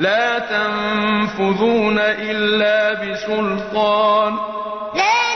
لا تنفذون إلا بسلطان. لا